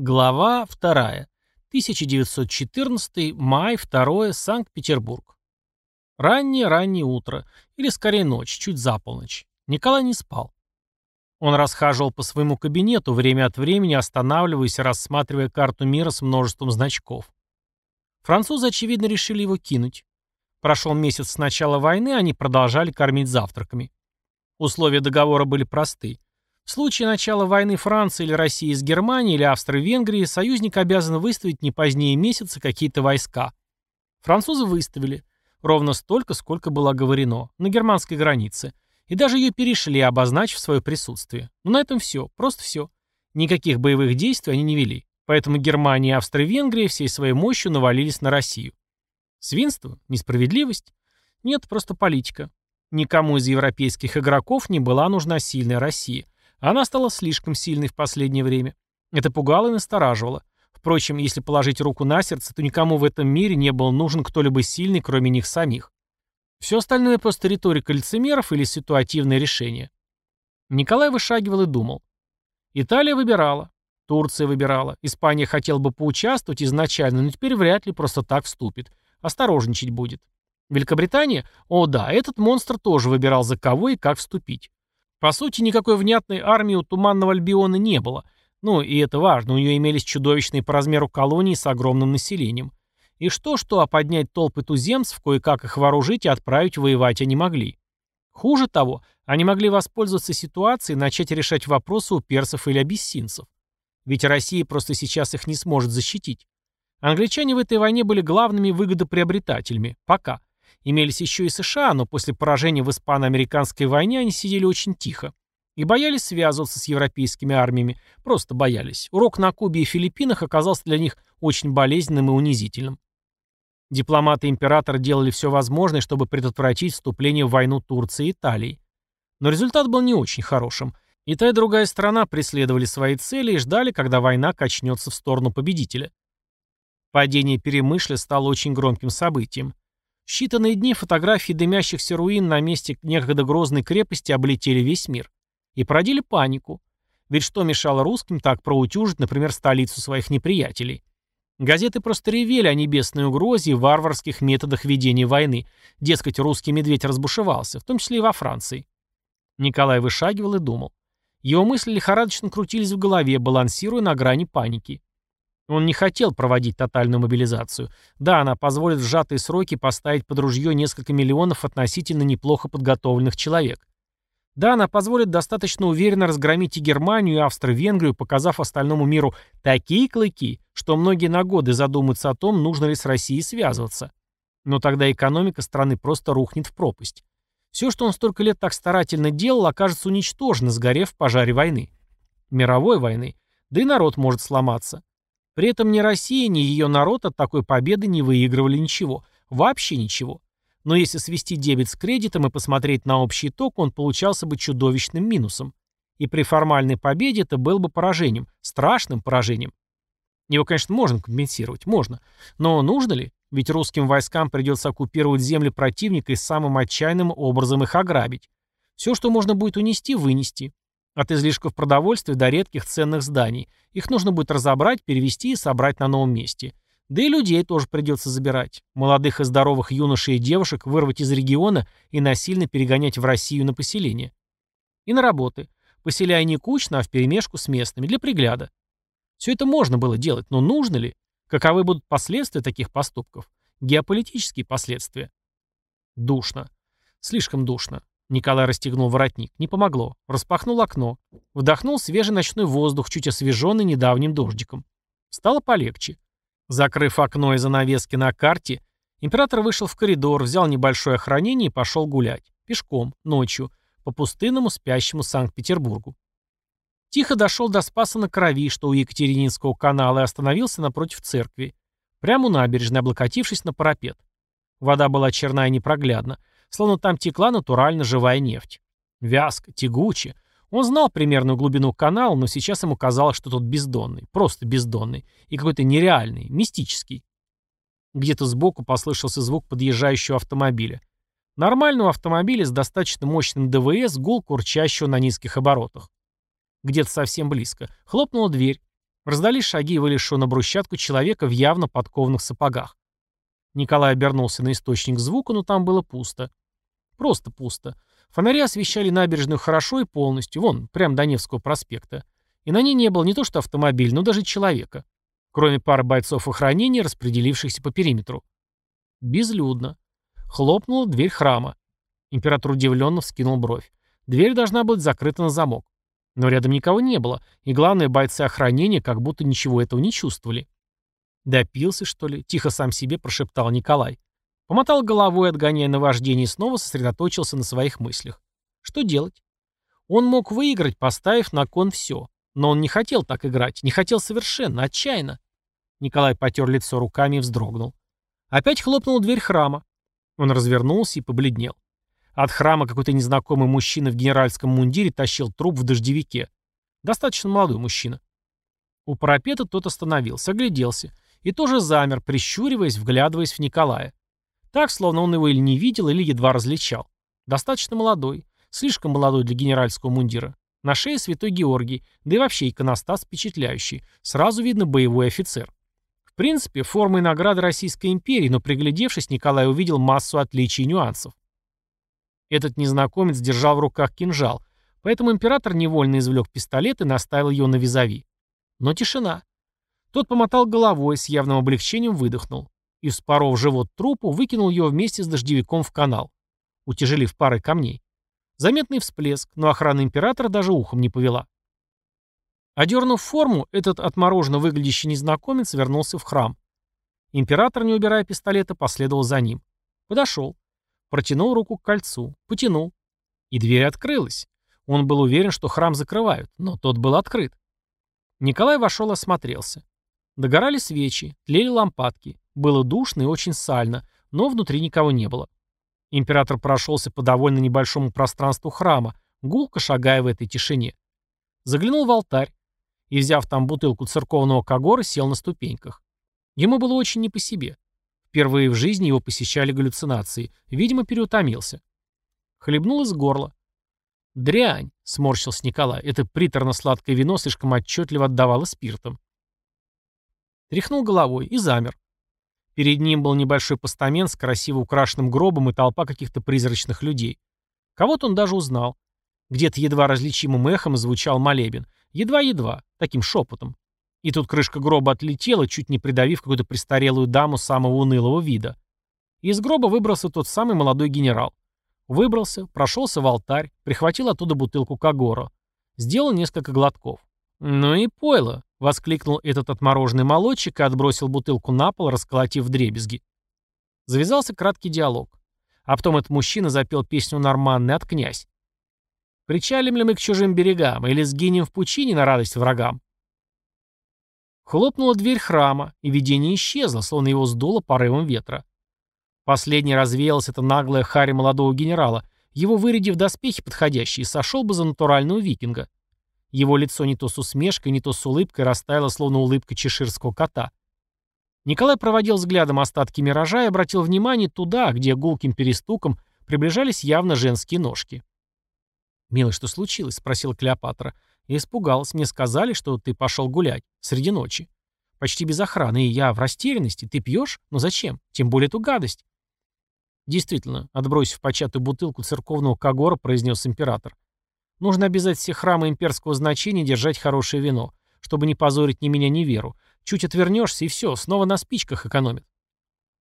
Глава 2. 1914. Май 2. Санкт-Петербург. Раннее-раннее утро, или скорее ночь, чуть за полночь. Николай не спал. Он расхаживал по своему кабинету, время от времени останавливаясь рассматривая карту мира с множеством значков. Французы, очевидно, решили его кинуть. Прошел месяц с начала войны, они продолжали кормить завтраками. Условия договора были просты. В случае начала войны Франции или России с Германией или Австро-Венгрией союзник обязан выставить не позднее месяца какие-то войска. Французы выставили. Ровно столько, сколько было оговорено. На германской границе. И даже ее перешли, обозначив свое присутствие. Но на этом все. Просто все. Никаких боевых действий они не вели. Поэтому Германия и Австро-Венгрия всей своей мощью навалились на Россию. Свинство? Несправедливость? Нет, просто политика. Никому из европейских игроков не была нужна сильная Россия. Она стала слишком сильной в последнее время. Это пугало и настораживало. Впрочем, если положить руку на сердце, то никому в этом мире не был нужен кто-либо сильный, кроме них самих. Все остальное просто риторика лицемеров или ситуативное решение. Николай вышагивал и думал. Италия выбирала. Турция выбирала. Испания хотела бы поучаствовать изначально, но теперь вряд ли просто так вступит. Осторожничать будет. Великобритания? О да, этот монстр тоже выбирал за кого и как вступить. По сути, никакой внятной армии у Туманного Альбиона не было. Ну, и это важно, у нее имелись чудовищные по размеру колонии с огромным населением. И что-что, а поднять толпы туземцев, кое-как их вооружить и отправить воевать они могли. Хуже того, они могли воспользоваться ситуацией и начать решать вопросы у персов или абиссинцев. Ведь Россия просто сейчас их не сможет защитить. Англичане в этой войне были главными выгодоприобретателями. Пока. Имелись еще и США, но после поражения в испано-американской войне они сидели очень тихо. И боялись связываться с европейскими армиями. Просто боялись. Урок на Кубе и Филиппинах оказался для них очень болезненным и унизительным. Дипломаты императора делали все возможное, чтобы предотвратить вступление в войну Турции и Италии. Но результат был не очень хорошим. И та и другая страна преследовали свои цели и ждали, когда война качнется в сторону победителя. Падение Перемышля стало очень громким событием считанные дни фотографии дымящихся руин на месте некогда грозной крепости облетели весь мир. И породили панику. Ведь что мешало русским так проутюжить, например, столицу своих неприятелей? Газеты просто ревели о небесной угрозе и варварских методах ведения войны. Дескать, русский медведь разбушевался, в том числе и во Франции. Николай вышагивал и думал. Его мысли лихорадочно крутились в голове, балансируя на грани паники. Он не хотел проводить тотальную мобилизацию. Да, она позволит в сжатые сроки поставить под ружье несколько миллионов относительно неплохо подготовленных человек. Да, она позволит достаточно уверенно разгромить и Германию, и Австро-Венгрию, показав остальному миру такие клыки, что многие на годы задумаются о том, нужно ли с Россией связываться. Но тогда экономика страны просто рухнет в пропасть. Все, что он столько лет так старательно делал, окажется уничтожено, сгорев в пожаре войны. Мировой войны. Да и народ может сломаться. При этом ни Россия, ни ее народ от такой победы не выигрывали ничего. Вообще ничего. Но если свести дебет с кредитом и посмотреть на общий итог, он получался бы чудовищным минусом. И при формальной победе это было бы поражением, страшным поражением. Его, конечно, можно компенсировать, можно. Но нужно ли? Ведь русским войскам придется оккупировать земли противника и самым отчаянным образом их ограбить. Все, что можно будет унести, вынести. От излишков продовольствия до редких ценных зданий. Их нужно будет разобрать, перевести и собрать на новом месте. Да и людей тоже придется забирать. Молодых и здоровых юношей и девушек вырвать из региона и насильно перегонять в Россию на поселение. И на работы. Поселяя не кучно, а вперемешку с местными, для пригляда. Все это можно было делать, но нужно ли? Каковы будут последствия таких поступков? Геополитические последствия. Душно. Слишком душно. Николай расстегнул воротник. Не помогло. Распахнул окно. Вдохнул свежий ночной воздух, чуть освеженный недавним дождиком. Стало полегче. Закрыв окно и занавески на карте, император вышел в коридор, взял небольшое охранение и пошел гулять. Пешком, ночью, по пустынному спящему Санкт-Петербургу. Тихо дошел до Спаса на Крови, что у Екатерининского канала, и остановился напротив церкви. Прямо у набережной, облокотившись на парапет. Вода была черная и непроглядна словно там текла натурально живая нефть. Вязко, тягуче. Он знал примерную глубину канала, но сейчас ему казалось, что тот бездонный, просто бездонный, и какой-то нереальный, мистический. Где-то сбоку послышался звук подъезжающего автомобиля. Нормального автомобиля с достаточно мощным ДВС, гул курчащего на низких оборотах. Где-то совсем близко. Хлопнула дверь. Раздались шаги вылезшего на брусчатку человека в явно подкованных сапогах. Николай обернулся на источник звука, но там было пусто. Просто пусто. Фонари освещали набережную хорошо и полностью, вон, прямо до Невского проспекта. И на ней не было не то что автомобиль, но даже человека. Кроме пары бойцов охранения, распределившихся по периметру. Безлюдно. Хлопнула дверь храма. Император удивленно вскинул бровь. Дверь должна быть закрыта на замок. Но рядом никого не было, и главное, бойцы охранения как будто ничего этого не чувствовали. «Допился, что ли?» — тихо сам себе прошептал Николай. Помотал головой, отгоняя наваждение, и снова сосредоточился на своих мыслях. Что делать? Он мог выиграть, поставив на кон все. Но он не хотел так играть, не хотел совершенно, отчаянно. Николай потер лицо руками и вздрогнул. Опять хлопнула дверь храма. Он развернулся и побледнел. От храма какой-то незнакомый мужчина в генеральском мундире тащил труп в дождевике. Достаточно молодой мужчина. У парапета тот остановился, огляделся. И тоже замер, прищуриваясь, вглядываясь в Николая. Так, словно он его или не видел, или едва различал. Достаточно молодой. Слишком молодой для генеральского мундира. На шее святой Георгий, да и вообще иконостас впечатляющий. Сразу видно боевой офицер. В принципе, форма и награды Российской империи, но приглядевшись, Николай увидел массу отличий и нюансов. Этот незнакомец держал в руках кинжал, поэтому император невольно извлек пистолет и наставил его на визави. Но тишина. Тот помотал головой, с явным облегчением выдохнул. И, вспоров живот трупу, выкинул его вместе с дождевиком в канал, утяжелив парой камней. Заметный всплеск, но охрана императора даже ухом не повела. Одернув форму, этот отмороженно выглядящий незнакомец вернулся в храм. Император, не убирая пистолета, последовал за ним. Подошел. Протянул руку к кольцу. Потянул. И дверь открылась. Он был уверен, что храм закрывают, но тот был открыт. Николай вошел осмотрелся. Догорали свечи, тлели лампадки. Было душно и очень сально, но внутри никого не было. Император прошелся по довольно небольшому пространству храма, гулко шагая в этой тишине. Заглянул в алтарь и, взяв там бутылку церковного кагора, сел на ступеньках. Ему было очень не по себе. Впервые в жизни его посещали галлюцинации. Видимо, переутомился. Хлебнул из горла. «Дрянь!» — сморщился Николай. Это приторно-сладкое вино слишком отчетливо отдавало спиртом. Тряхнул головой и замер. Перед ним был небольшой постамент с красиво украшенным гробом и толпа каких-то призрачных людей. Кого-то он даже узнал. Где-то едва различимым эхом звучал молебен. Едва-едва, таким шепотом. И тут крышка гроба отлетела, чуть не придавив какую-то престарелую даму самого унылого вида. Из гроба выбрался тот самый молодой генерал. Выбрался, прошелся в алтарь, прихватил оттуда бутылку Кагора. Сделал несколько глотков. «Ну и пойло!» — воскликнул этот отмороженный молодчик и отбросил бутылку на пол, расколотив дребезги. Завязался краткий диалог. А потом этот мужчина запел песню «Норманный» от князь. «Причалим ли мы к чужим берегам или сгинем в пучине на радость врагам?» Хлопнула дверь храма, и видение исчезло, словно его сдуло порывом ветра. Последний развеялась эта наглая хари молодого генерала, его вырядив доспехи подходящие, сошел бы за натурального викинга. Его лицо не то с усмешкой, не то с улыбкой растаяло, словно улыбка чеширского кота. Николай проводил взглядом остатки миража и обратил внимание туда, где гулким перестуком приближались явно женские ножки. «Милый, что случилось?» — спросила Клеопатра. Я испугалась. Мне сказали, что ты пошел гулять. Среди ночи. Почти без охраны. И я в растерянности. Ты пьешь? Но зачем? Тем более эту гадость. Действительно, отбросив початую бутылку церковного кагора, произнес император. Нужно обязать все храмы имперского значения держать хорошее вино, чтобы не позорить ни меня, ни веру. Чуть отвернешься, и все, снова на спичках экономят.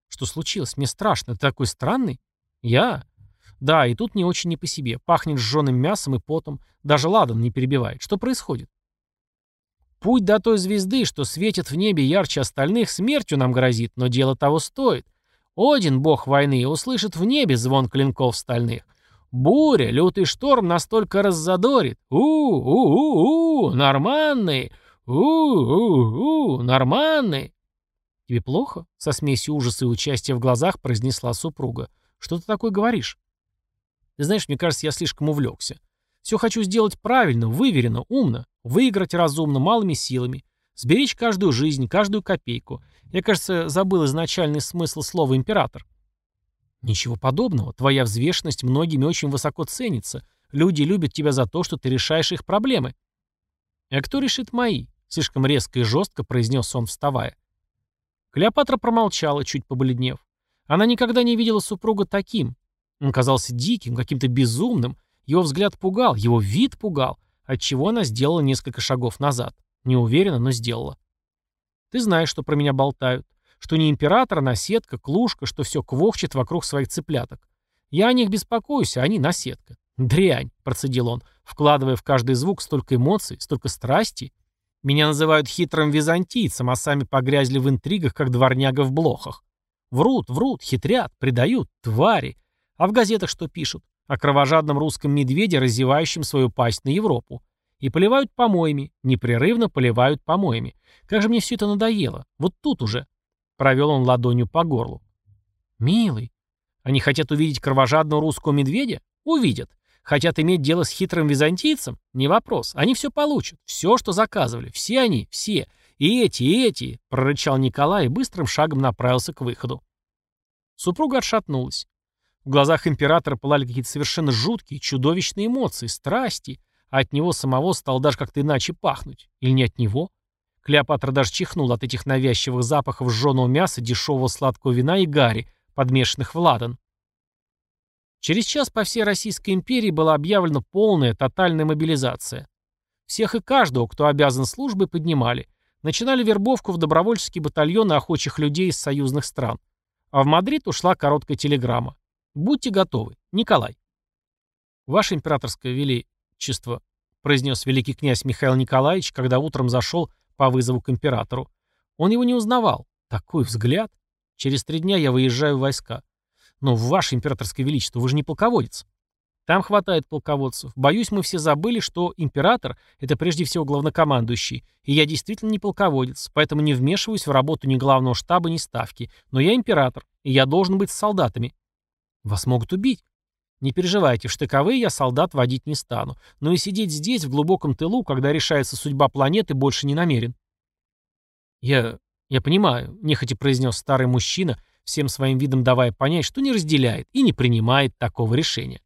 Что случилось? Мне страшно. Ты такой странный? Я? Да, и тут не очень не по себе. Пахнет сжженным мясом и потом. Даже ладан не перебивает. Что происходит? Путь до той звезды, что светит в небе ярче остальных, смертью нам грозит, но дело того стоит. Один, бог войны, услышит в небе звон клинков стальных. Буря, лютый шторм настолько раззадорит. У-у-у-у, норманные, у-у-у, норманные. Тебе плохо? Со смесью ужаса и участия в глазах произнесла супруга. Что ты такое говоришь? Ты знаешь, мне кажется, я слишком увлекся. Все хочу сделать правильно, выверенно, умно, выиграть разумно, малыми силами, сберечь каждую жизнь, каждую копейку. Я, кажется, забыл изначальный смысл слова «император». Ничего подобного. Твоя взвешенность многими очень высоко ценится. Люди любят тебя за то, что ты решаешь их проблемы. А кто решит мои? Слишком резко и жестко произнес он, вставая. Клеопатра промолчала, чуть побледнев. Она никогда не видела супруга таким. Он казался диким, каким-то безумным. Его взгляд пугал, его вид пугал, отчего она сделала несколько шагов назад. Неуверенно, но сделала. «Ты знаешь, что про меня болтают. Что не император, а наседка, клушка, что все квохчет вокруг своих цыпляток. Я о них беспокоюсь, а они наседка. Дрянь», — процедил он, вкладывая в каждый звук столько эмоций, столько страсти. «Меня называют хитрым византийцем, а сами погрязли в интригах, как дворняга в блохах. Врут, врут, хитрят, предают, твари. А в газетах что пишут? О кровожадном русском медведе, разевающем свою пасть на Европу. И поливают помоями, непрерывно поливают помоями. Как же мне все это надоело. Вот тут уже. Провел он ладонью по горлу. Милый, они хотят увидеть кровожадного русского медведя? Увидят. Хотят иметь дело с хитрым византийцем? Не вопрос. Они все получат. Все, что заказывали. Все они, все. И эти, и эти, прорычал Николай и быстрым шагом направился к выходу. Супруга отшатнулась. В глазах императора пылали какие-то совершенно жуткие, чудовищные эмоции, страсти, а от него самого стал даже как-то иначе пахнуть. Или не от него? Клеопатра даже чихнула от этих навязчивых запахов сжженного мяса, дешевого сладкого вина и гари, подмешанных в ладан. Через час по всей Российской империи была объявлена полная, тотальная мобилизация. Всех и каждого, кто обязан службой, поднимали. Начинали вербовку в добровольческие батальоны охочих людей из союзных стран. А в Мадрид ушла короткая телеграмма. Будьте готовы. Николай. Ваше императорское величество, произнес великий князь Михаил Николаевич, когда утром зашел по вызову к императору. Он его не узнавал. Такой взгляд. Через три дня я выезжаю в войска. Но, ваше императорское величество, вы же не полководец. Там хватает полководцев. Боюсь, мы все забыли, что император — это прежде всего главнокомандующий, и я действительно не полководец, поэтому не вмешиваюсь в работу ни главного штаба, ни ставки. Но я император, и я должен быть с солдатами. Вас могут убить. Не переживайте, в штыковые я солдат водить не стану. Но и сидеть здесь, в глубоком тылу, когда решается судьба планеты, больше не намерен. Я... я понимаю, нехотя произнес старый мужчина, всем своим видом давая понять, что не разделяет и не принимает такого решения.